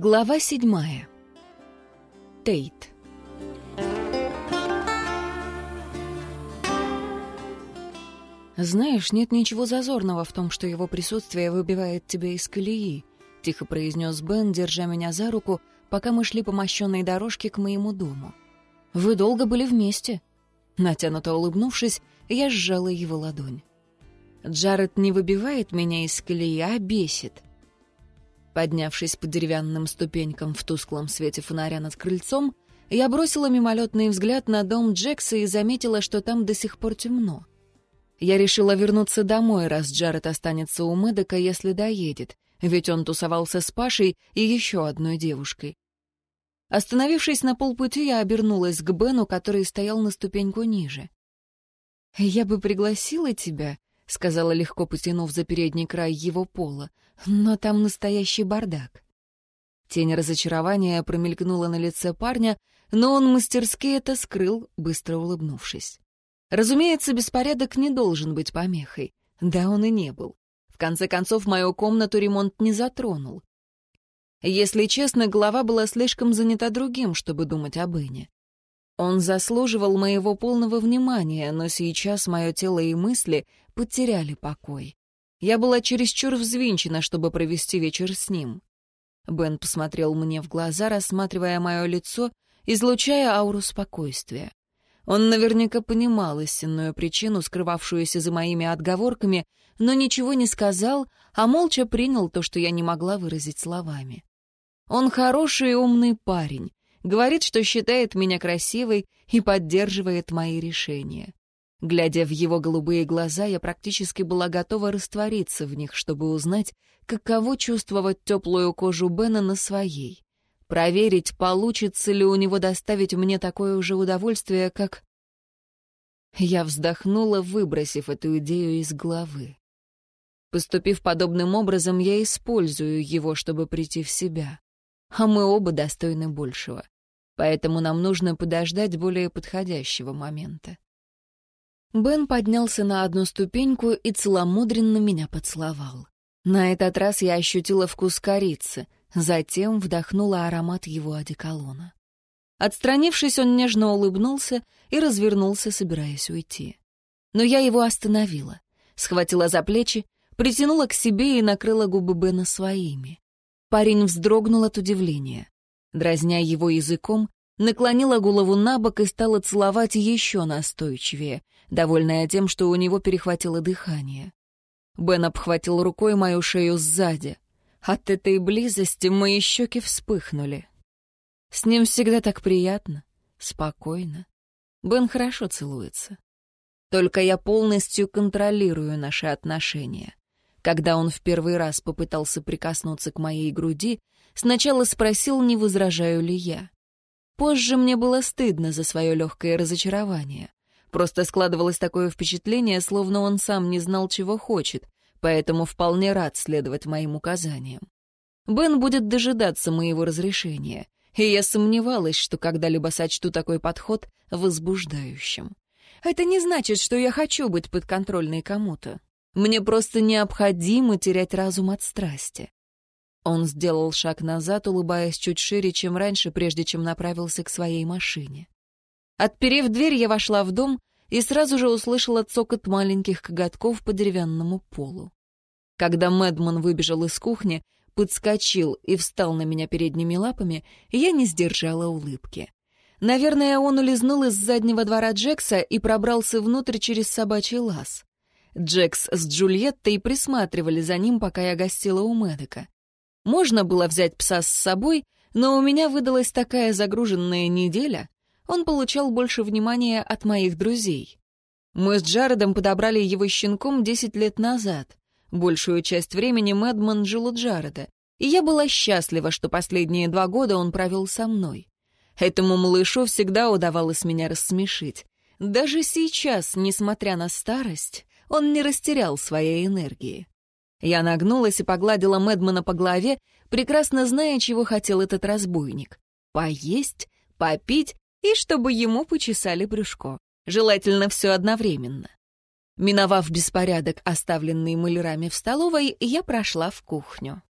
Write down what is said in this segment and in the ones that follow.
Глава седьмая. Тейт. «Знаешь, нет ничего зазорного в том, что его присутствие выбивает тебя из колеи», — тихо произнес Бен, держа меня за руку, пока мы шли по мощенной дорожке к моему дому. «Вы долго были вместе?» Натянуто улыбнувшись, я сжала его ладонь. «Джаред не выбивает меня из колеи, а бесит. Поднявшись по деревянным ступенькам в тусклом свете фонаря над крыльцом, я бросила мимолетный взгляд на дом Джекса и заметила, что там до сих пор темно. Я решила вернуться домой, раз Джаред останется у Мэдека, если доедет, ведь он тусовался с Пашей и еще одной девушкой. Остановившись на полпути, я обернулась к Бену, который стоял на ступеньку ниже. «Я бы пригласила тебя», — сказала легко потянув за передний край его пола, но там настоящий бардак. Тень разочарования промелькнула на лице парня, но он мастерски это скрыл, быстро улыбнувшись. Разумеется, беспорядок не должен быть помехой. Да он и не был. В конце концов, мою комнату ремонт не затронул. Если честно, голова была слишком занята другим, чтобы думать об Эне. Он заслуживал моего полного внимания, но сейчас мое тело и мысли потеряли покой. Я была чересчур взвинчена, чтобы провести вечер с ним. Бен посмотрел мне в глаза, рассматривая мое лицо, излучая ауру спокойствия. Он наверняка понимал истинную причину, скрывавшуюся за моими отговорками, но ничего не сказал, а молча принял то, что я не могла выразить словами. Он хороший и умный парень, говорит, что считает меня красивой и поддерживает мои решения. Глядя в его голубые глаза, я практически была готова раствориться в них, чтобы узнать, каково чувствовать теплую кожу Бена на своей. Проверить, получится ли у него доставить мне такое же удовольствие, как... Я вздохнула, выбросив эту идею из головы. Поступив подобным образом, я использую его, чтобы прийти в себя. А мы оба достойны большего. Поэтому нам нужно подождать более подходящего момента. Бен поднялся на одну ступеньку и целомудренно меня поцеловал. На этот раз я ощутила вкус корицы, затем вдохнула аромат его одеколона. Отстранившись, он нежно улыбнулся и развернулся, собираясь уйти. Но я его остановила, схватила за плечи, притянула к себе и накрыла губы Бена своими. Парень вздрогнул от удивления. Дразня его языком, наклонила голову на бок и стала целовать еще настойчивее, довольная тем, что у него перехватило дыхание. Бен обхватил рукой мою шею сзади. От этой близости мои щеки вспыхнули. С ним всегда так приятно, спокойно. Бен хорошо целуется. Только я полностью контролирую наши отношения. Когда он в первый раз попытался прикоснуться к моей груди, сначала спросил, не возражаю ли я. Позже мне было стыдно за свое легкое разочарование. Просто складывалось такое впечатление, словно он сам не знал, чего хочет, поэтому вполне рад следовать моим указаниям. Бен будет дожидаться моего разрешения, и я сомневалась, что когда-либо сочту такой подход возбуждающим. Это не значит, что я хочу быть подконтрольной кому-то. Мне просто необходимо терять разум от страсти. Он сделал шаг назад, улыбаясь чуть шире, чем раньше, прежде чем направился к своей машине. Отперев дверь, я вошла в дом и сразу же услышала цокот маленьких коготков по деревянному полу. Когда Мэдман выбежал из кухни, подскочил и встал на меня передними лапами, я не сдержала улыбки. Наверное, он улизнул из заднего двора Джекса и пробрался внутрь через собачий лаз. Джекс с Джульеттой присматривали за ним, пока я гостила у Мэдека. Можно было взять пса с собой, но у меня выдалась такая загруженная неделя, он получал больше внимания от моих друзей. Мы с Джаредом подобрали его щенком 10 лет назад. Большую часть времени Мэдман жил у Джареда, и я была счастлива, что последние два года он провел со мной. Этому малышу всегда удавалось меня рассмешить. Даже сейчас, несмотря на старость, он не растерял своей энергии. Я нагнулась и погладила Мэдмана по голове, прекрасно зная, чего хотел этот разбойник. Поесть, попить и чтобы ему почесали брюшко. Желательно все одновременно. Миновав беспорядок, оставленный малярами в столовой, я прошла в кухню.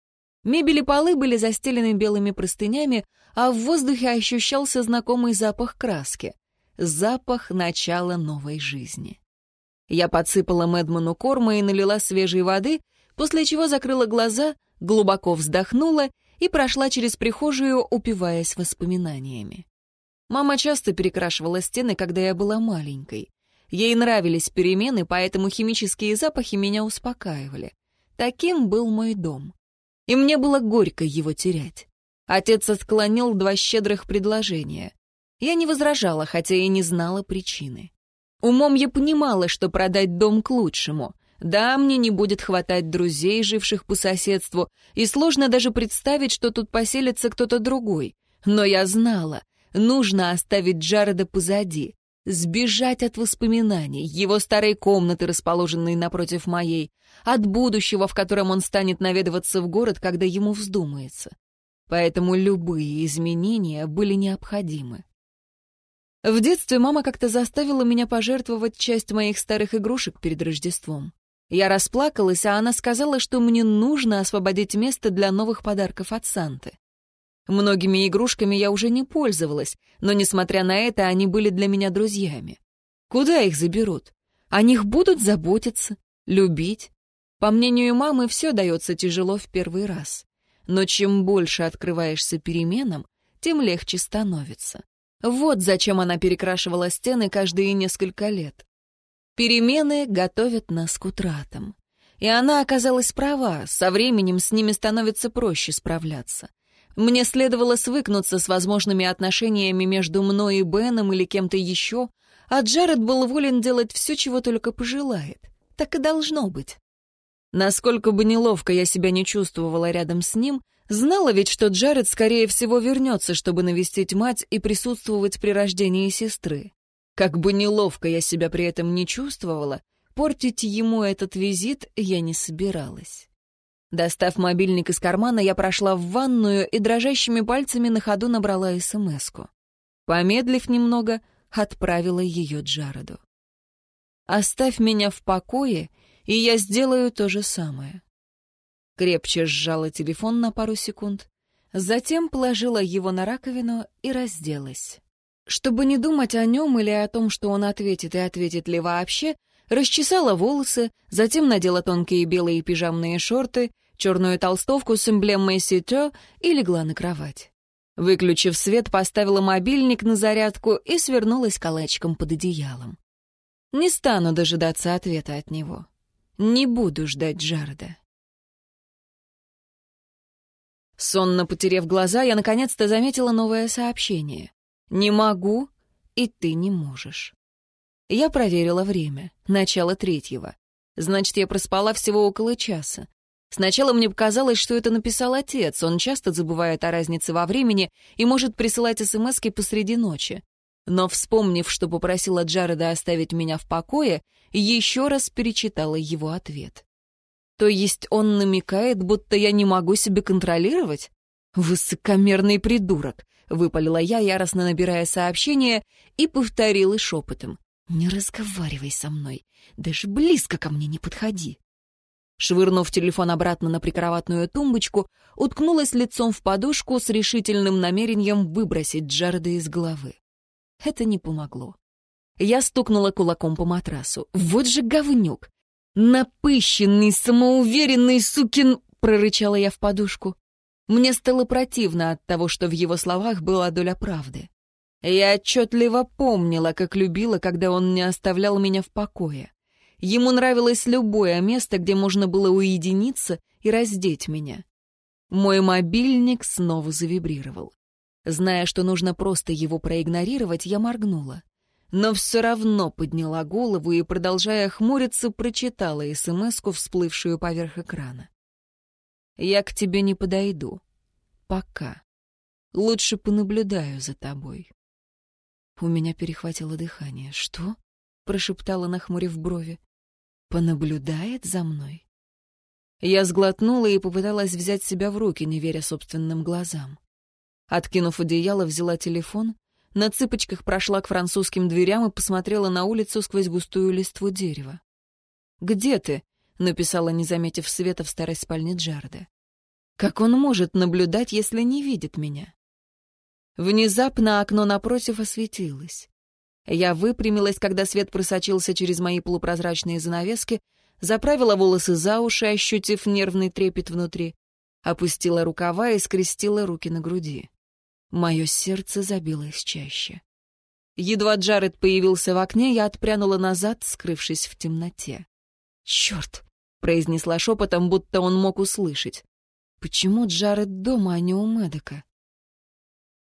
Мебель и полы были застелены белыми простынями, а в воздухе ощущался знакомый запах краски. Запах начала новой жизни. Я подсыпала Мэдману корма и налила свежей воды, после чего закрыла глаза, глубоко вздохнула и прошла через прихожую, упиваясь воспоминаниями. Мама часто перекрашивала стены, когда я была маленькой. Ей нравились перемены, поэтому химические запахи меня успокаивали. Таким был мой дом. И мне было горько его терять. Отец отклонил два щедрых предложения. Я не возражала, хотя и не знала причины. Умом я понимала, что продать дом к лучшему. Да, мне не будет хватать друзей, живших по соседству, и сложно даже представить, что тут поселится кто-то другой. Но я знала, нужно оставить Джареда позади, сбежать от воспоминаний, его старой комнаты, расположенной напротив моей, от будущего, в котором он станет наведываться в город, когда ему вздумается. Поэтому любые изменения были необходимы. В детстве мама как-то заставила меня пожертвовать часть моих старых игрушек перед Рождеством. Я расплакалась, а она сказала, что мне нужно освободить место для новых подарков от Санты. Многими игрушками я уже не пользовалась, но, несмотря на это, они были для меня друзьями. Куда их заберут? О них будут заботиться, любить. По мнению мамы, все дается тяжело в первый раз. Но чем больше открываешься переменам, тем легче становится. Вот зачем она перекрашивала стены каждые несколько лет. Перемены готовят нас к утратам. И она оказалась права, со временем с ними становится проще справляться. Мне следовало свыкнуться с возможными отношениями между мной и Беном или кем-то еще, а Джаред был волен делать все, чего только пожелает. Так и должно быть. Насколько бы неловко я себя не чувствовала рядом с ним, знала ведь, что Джаред, скорее всего, вернется, чтобы навестить мать и присутствовать при рождении сестры. Как бы неловко я себя при этом не чувствовала, портить ему этот визит я не собиралась. Достав мобильник из кармана, я прошла в ванную и дрожащими пальцами на ходу набрала СМС-ку. Помедлив немного, отправила ее Джареду. «Оставь меня в покое, и я сделаю то же самое». Крепче сжала телефон на пару секунд, затем положила его на раковину и разделась. Чтобы не думать о нем или о том, что он ответит и ответит ли вообще, расчесала волосы, затем надела тонкие белые пижамные шорты, черную толстовку с эмблемой Сито и легла на кровать. Выключив свет, поставила мобильник на зарядку и свернулась калачиком под одеялом. Не стану дожидаться ответа от него. Не буду ждать Джареда. Сонно потерев глаза, я наконец-то заметила новое сообщение. Не могу, и ты не можешь. Я проверила время, начало третьего. Значит, я проспала всего около часа. Сначала мне показалось, что это написал отец, он часто забывает о разнице во времени и может присылать смски посреди ночи. Но, вспомнив, что попросила Джареда оставить меня в покое, еще раз перечитала его ответ. То есть он намекает, будто я не могу себя контролировать? Высокомерный придурок. — выпалила я, яростно набирая сообщение, и повторила шепотом. «Не разговаривай со мной, даже близко ко мне не подходи». Швырнув телефон обратно на прикроватную тумбочку, уткнулась лицом в подушку с решительным намерением выбросить Джареда из головы. Это не помогло. Я стукнула кулаком по матрасу. «Вот же говнюк! Напыщенный, самоуверенный сукин...» — прорычала я в подушку. Мне стало противно от того, что в его словах была доля правды. Я отчетливо помнила, как любила, когда он не оставлял меня в покое. Ему нравилось любое место, где можно было уединиться и раздеть меня. Мой мобильник снова завибрировал. Зная, что нужно просто его проигнорировать, я моргнула. Но все равно подняла голову и, продолжая хмуриться, прочитала СМС-ку, всплывшую поверх экрана. Я к тебе не подойду. Пока. Лучше понаблюдаю за тобой. У меня перехватило дыхание. Что? прошептала, нахмурив брови. Понаблюдает за мной? Я сглотнула и попыталась взять себя в руки, не веря собственным глазам. Откинув одеяло, взяла телефон, на цыпочках прошла к французским дверям и посмотрела на улицу сквозь густую листву дерева. «Где ты?» — написала, не заметив света в старой спальне Джарда. Как он может наблюдать, если не видит меня? Внезапно окно напротив осветилось. Я выпрямилась, когда свет просочился через мои полупрозрачные занавески, заправила волосы за уши, ощутив нервный трепет внутри, опустила рукава и скрестила руки на груди. Мое сердце забилось чаще. Едва Джаред появился в окне, я отпрянула назад, скрывшись в темноте. «Черт!» — произнесла шепотом, будто он мог услышать. «Почему Джаред дома, а не у Мэдека?»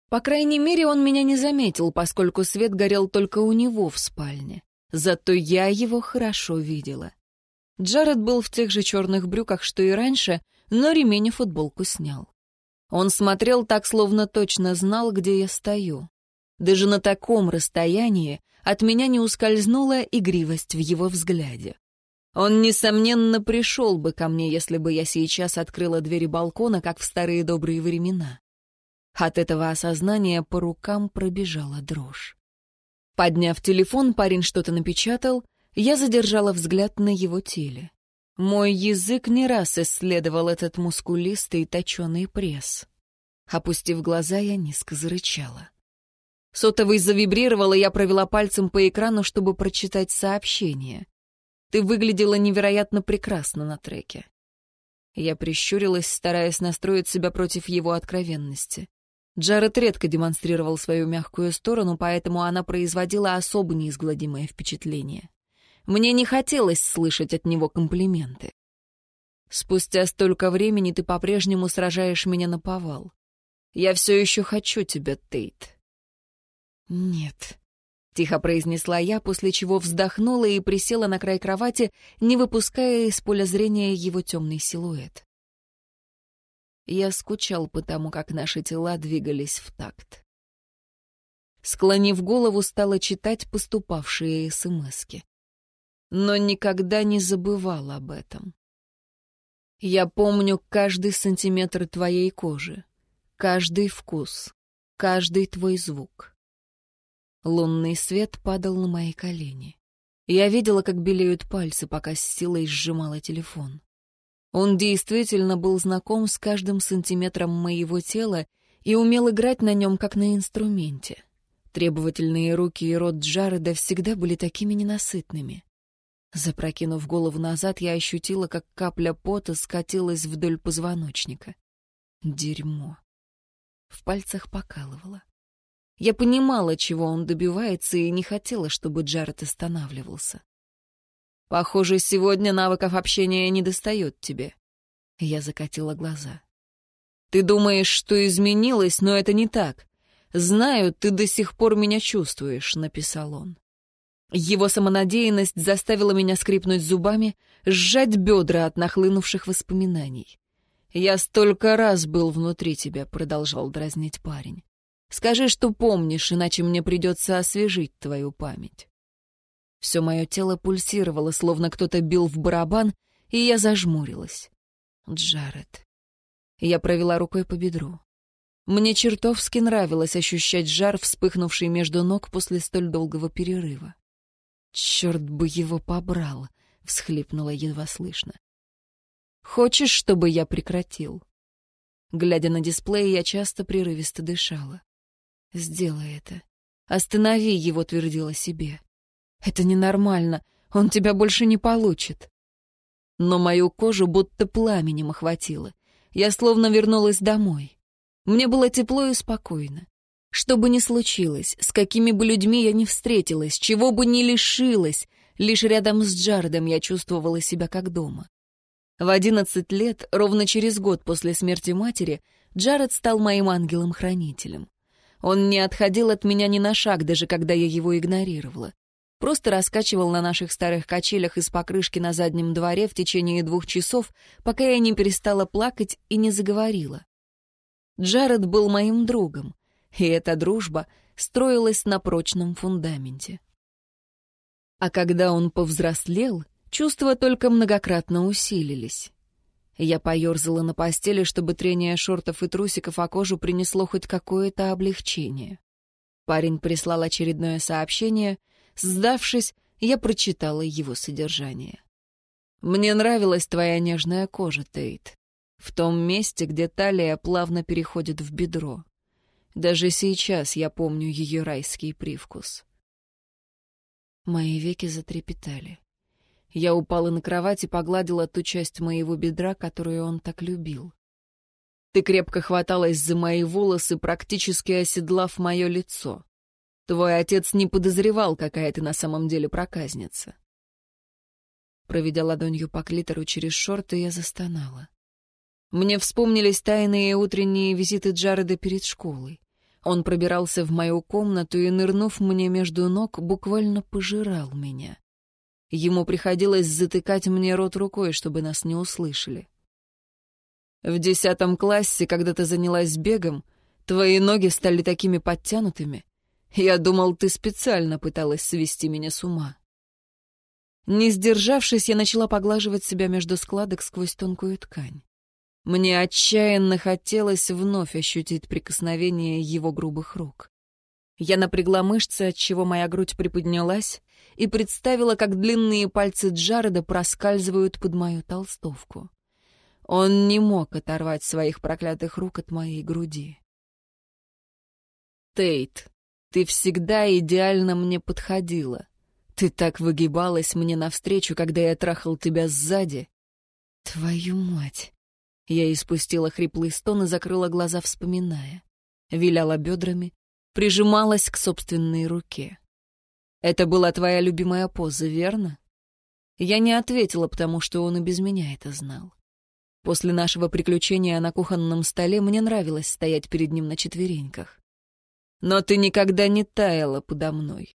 По крайней мере, он меня не заметил, поскольку свет горел только у него в спальне. Зато я его хорошо видела. Джаред был в тех же черных брюках, что и раньше, но ремень и футболку снял. Он смотрел так, словно точно знал, где я стою. Даже на таком расстоянии от меня не ускользнула игривость в его взгляде. Он, несомненно, пришел бы ко мне, если бы я сейчас открыла двери балкона, как в старые добрые времена. От этого осознания по рукам пробежала дрожь. Подняв телефон, парень что-то напечатал, я задержала взгляд на его теле. Мой язык не раз исследовал этот мускулистый точеный пресс. Опустив глаза, я низко зарычала. Сотовый завибрировал, и я провела пальцем по экрану, чтобы прочитать сообщение. Ты выглядела невероятно прекрасно на треке. Я прищурилась, стараясь настроить себя против его откровенности. Джаред редко демонстрировал свою мягкую сторону, поэтому она производила особо неизгладимое впечатление. Мне не хотелось слышать от него комплименты. «Спустя столько времени ты по-прежнему сражаешь меня на повал. Я все еще хочу тебя, Тейт». «Нет», — тихо произнесла я, после чего вздохнула и присела на край кровати, не выпуская из поля зрения его темный силуэт. Я скучал по тому, как наши тела двигались в такт. Склонив голову, стала читать поступавшие смски. Но никогда не забывал об этом. Я помню каждый сантиметр твоей кожи, каждый вкус, каждый твой звук. Лунный свет падал на мои колени. Я видела, как белеют пальцы, пока с силой сжимала телефон. Он действительно был знаком с каждым сантиметром моего тела и умел играть на нем, как на инструменте. Требовательные руки и рот Джареда всегда были такими ненасытными. Запрокинув голову назад, я ощутила, как капля пота скатилась вдоль позвоночника. Дерьмо. В пальцах покалывало. Я понимала, чего он добивается, и не хотела, чтобы Джаред останавливался. Похоже, сегодня навыков общения не достает тебе. Я закатила глаза. Ты думаешь, что изменилось, но это не так. Знаю, ты до сих пор меня чувствуешь, написал он. Его самонадеянность заставила меня скрипнуть зубами, сжать бедра от нахлынувших воспоминаний. «Я столько раз был внутри тебя», — продолжал дразнить парень. «Скажи, что помнишь, иначе мне придется освежить твою память». Все мое тело пульсировало, словно кто-то бил в барабан, и я зажмурилась. Джаред. Я провела рукой по бедру. Мне чертовски нравилось ощущать жар, вспыхнувший между ног после столь долгого перерыва. «Черт бы его побрал!» — всхлипнула едва слышно. «Хочешь, чтобы я прекратил?» Глядя на дисплей, я часто прерывисто дышала. «Сделай это. Останови его», — твердила себе. Это ненормально. Он тебя больше не получит. Но мою кожу будто пламенем охватило. Я словно вернулась домой. Мне было тепло и спокойно. Что бы ни случилось, с какими бы людьми я ни встретилась, чего бы ни лишилась, лишь рядом с Джардом я чувствовала себя как дома. В одиннадцать лет, ровно через год после смерти матери, Джаред стал моим ангелом-хранителем. Он не отходил от меня ни на шаг, даже когда я его игнорировала просто раскачивал на наших старых качелях из покрышки на заднем дворе в течение двух часов, пока я не перестала плакать и не заговорила. Джаред был моим другом, и эта дружба строилась на прочном фундаменте. А когда он повзрослел, чувства только многократно усилились. Я поерзала на постели, чтобы трение шортов и трусиков о кожу принесло хоть какое-то облегчение. Парень прислал очередное сообщение — Сдавшись, я прочитала его содержание. «Мне нравилась твоя нежная кожа, Тейт. В том месте, где талия плавно переходит в бедро. Даже сейчас я помню ее райский привкус. Мои веки затрепетали. Я упала на кровать и погладила ту часть моего бедра, которую он так любил. Ты крепко хваталась за мои волосы, практически оседлав мое лицо. Твой отец не подозревал, какая ты на самом деле проказница. Проведя ладонью по клитору через шорты, я застонала. Мне вспомнились тайные утренние визиты Джареда перед школой. Он пробирался в мою комнату и, нырнув мне между ног, буквально пожирал меня. Ему приходилось затыкать мне рот рукой, чтобы нас не услышали. В десятом классе, когда ты занялась бегом, твои ноги стали такими подтянутыми. Я думал, ты специально пыталась свести меня с ума. Не сдержавшись, я начала поглаживать себя между складок сквозь тонкую ткань. Мне отчаянно хотелось вновь ощутить прикосновение его грубых рук. Я напрягла мышцы, отчего моя грудь приподнялась, и представила, как длинные пальцы Джареда проскальзывают под мою толстовку. Он не мог оторвать своих проклятых рук от моей груди. «Тейт, ты всегда идеально мне подходила. Ты так выгибалась мне навстречу, когда я трахал тебя сзади. Твою мать!» Я испустила хриплый стон и закрыла глаза, вспоминая. Виляла бедрами, прижималась к собственной руке. «Это была твоя любимая поза, верно?» Я не ответила, потому что он и без меня это знал. После нашего приключения на кухонном столе мне нравилось стоять перед ним на четвереньках. Но ты никогда не таяла подо мной.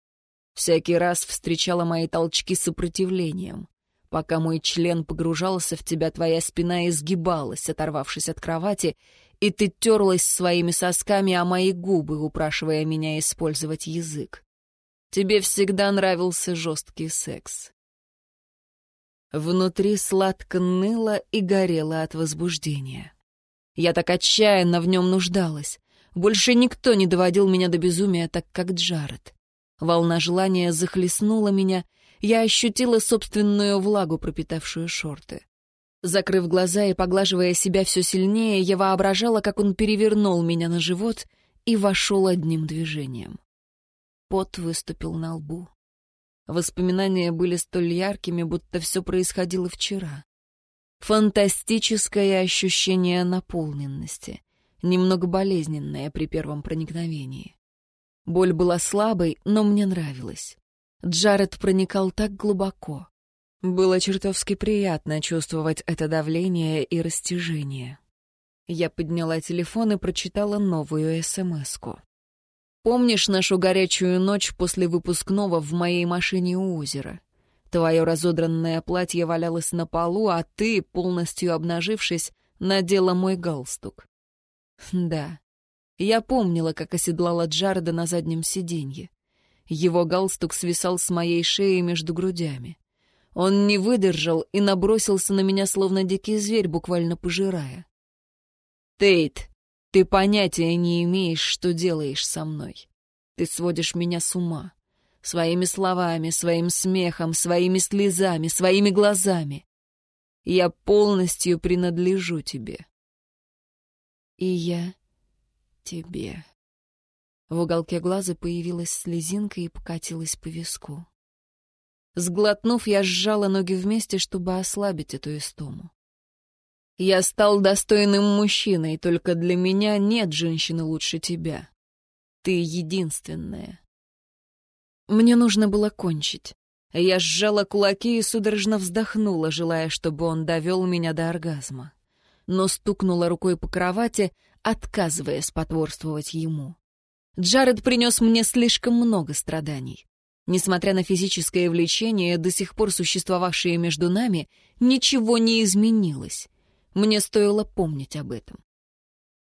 Всякий раз встречала мои толчки сопротивлением. Пока мой член погружался в тебя, твоя спина изгибалась, оторвавшись от кровати, и ты терлась своими сосками о мои губы, упрашивая меня использовать язык. Тебе всегда нравился жесткий секс. Внутри сладко ныло и горело от возбуждения. Я так отчаянно в нем нуждалась. Больше никто не доводил меня до безумия, так как Джаред. Волна желания захлестнула меня, я ощутила собственную влагу, пропитавшую шорты. Закрыв глаза и поглаживая себя все сильнее, я воображала, как он перевернул меня на живот и вошел одним движением. Пот выступил на лбу. Воспоминания были столь яркими, будто все происходило вчера. Фантастическое ощущение наполненности, немного болезненное при первом проникновении. Боль была слабой, но мне нравилась. Джаред проникал так глубоко. Было чертовски приятно чувствовать это давление и растяжение. Я подняла телефон и прочитала новую СМС-ку. Помнишь нашу горячую ночь после выпускного в моей машине у озера? Твое разодранное платье валялось на полу, а ты, полностью обнажившись, надела мой галстук. Да, я помнила, как оседлала Джарда на заднем сиденье. Его галстук свисал с моей шеи между грудями. Он не выдержал и набросился на меня, словно дикий зверь, буквально пожирая. «Тейт, ты понятия не имеешь, что делаешь со мной. Ты сводишь меня с ума. Своими словами, своим смехом, своими слезами, своими глазами. Я полностью принадлежу тебе. И я тебе. В уголке глаза появилась слезинка и покатилась по виску. Сглотнув, я сжала ноги вместе, чтобы ослабить эту истому. Я стал достойным мужчиной, только для меня нет женщины лучше тебя. Ты единственная. Мне нужно было кончить. Я сжала кулаки и судорожно вздохнула, желая, чтобы он довел меня до оргазма. Но стукнула рукой по кровати, отказываясь потворствовать ему. Джаред принес мне слишком много страданий. Несмотря на физическое влечение, до сих пор существовавшее между нами, ничего не изменилось. Мне стоило помнить об этом.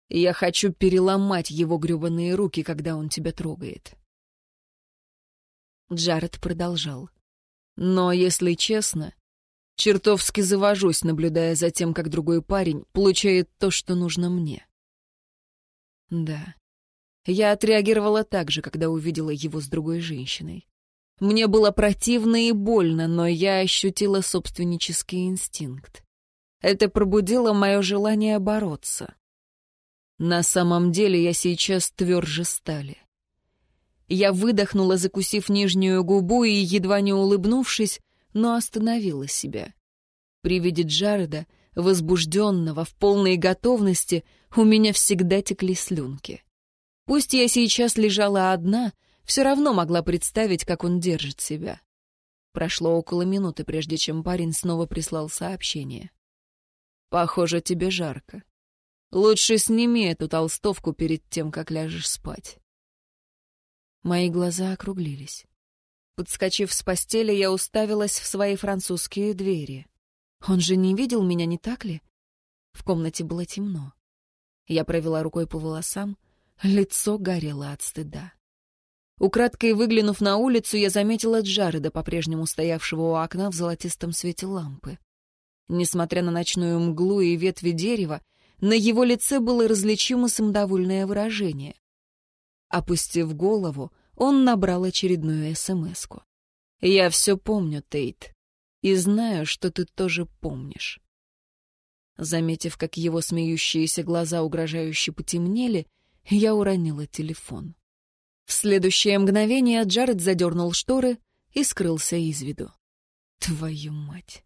Я хочу переломать его грёбаные руки, когда он тебя трогает. Джаред продолжал. Но, если честно, чертовски завожусь, наблюдая за тем, как другой парень получает то, что нужно мне. Да. Я отреагировала так же, когда увидела его с другой женщиной. Мне было противно и больно, но я ощутила собственнический инстинкт. Это пробудило мое желание бороться. На самом деле я сейчас тверже стали. Я выдохнула, закусив нижнюю губу и, едва не улыбнувшись, но остановила себя. При виде Джареда, возбужденного, в полной готовности, у меня всегда текли слюнки. Пусть я сейчас лежала одна, все равно могла представить, как он держит себя. Прошло около минуты, прежде чем парень снова прислал сообщение. «Похоже, тебе жарко. Лучше сними эту толстовку перед тем, как ляжешь спать». Мои глаза округлились. Подскочив с постели, я уставилась в свои французские двери. Он же не видел меня, не так ли? В комнате было темно. Я провела рукой по волосам, лицо горело от стыда. Украдкой выглянув на улицу, я заметила Джареда, по-прежнему стоявшего у окна в золотистом свете лампы. Несмотря на ночную мглу и ветви дерева, на его лице было различимо самодовольное выражение. Опустив голову, он набрал очередную СМСку. «Я все помню, Тейт, и знаю, что ты тоже помнишь». Заметив, как его смеющиеся глаза угрожающе потемнели, я уронила телефон. В следующее мгновение Джаред задернул шторы и скрылся из виду. Твою мать!